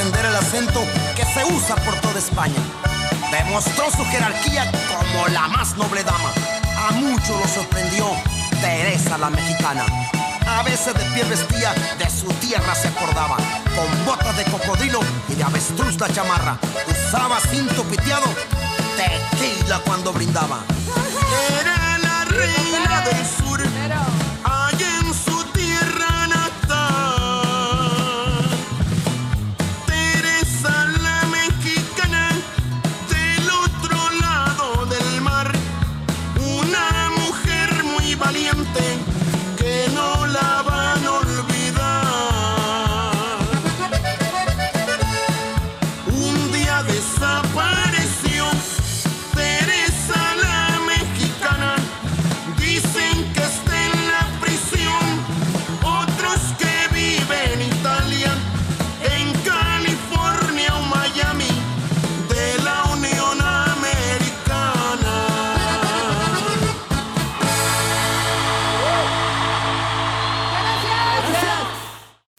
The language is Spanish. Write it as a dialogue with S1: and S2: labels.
S1: aprender el acento que se usa por toda España. Demostró su jerarquía como la más noble dama. A muchos lo sorprendió Teresa la mexicana. A veces de pie vestía, de su tierra se acordaba. Con botas de cocodrilo y de avestruz la chamarra. Usaba cinto piteado, tequila cuando brindaba.